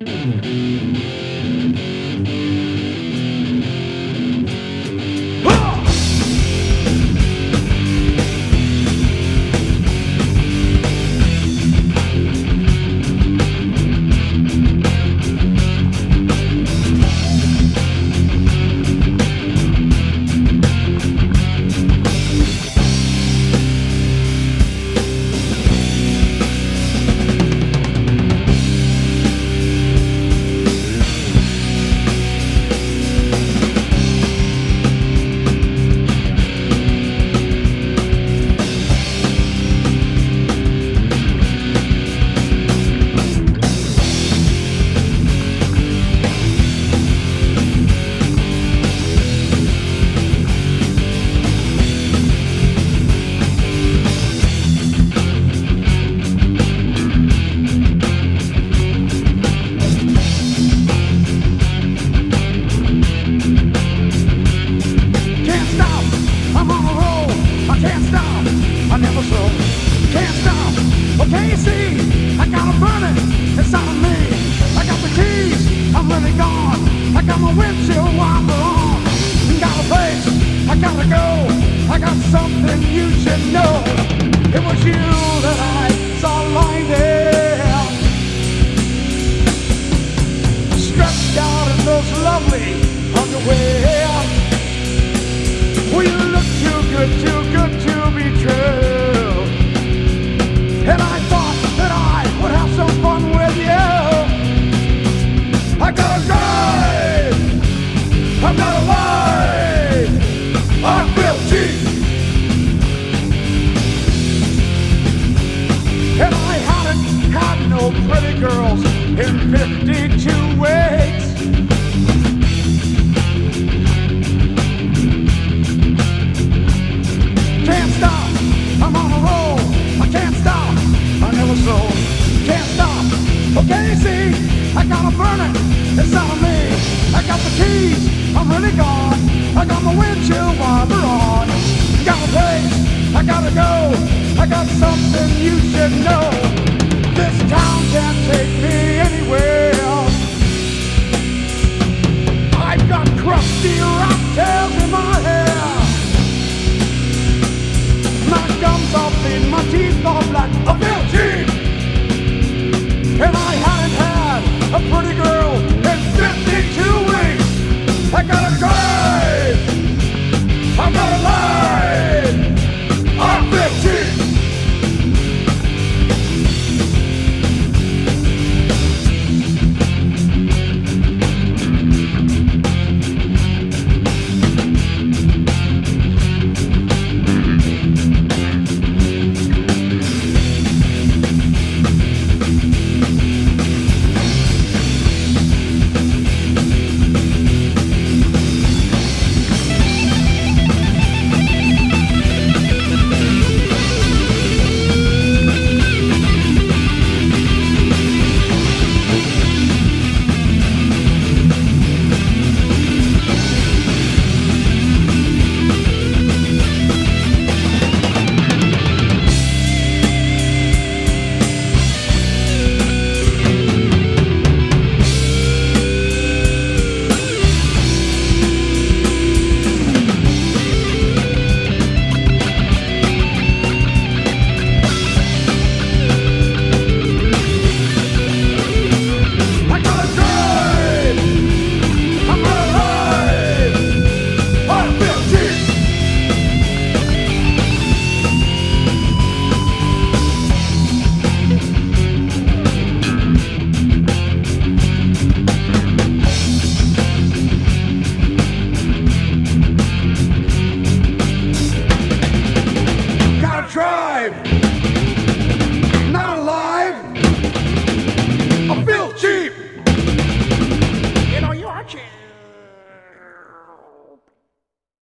Can't inside of me. I got the keys, I'm really gone. I got my windshield wiper on. Got a place, I gotta go. I got something you should know. It was you that I saw lying there. Stretched out in those lovely underwear. Well, you look too good, too good to be true. And I pretty girls in 52 weeks. I'm really gone. I got my windshield wiper on. Got a place, I gotta go. I got something you should know. This town can't take me anywhere.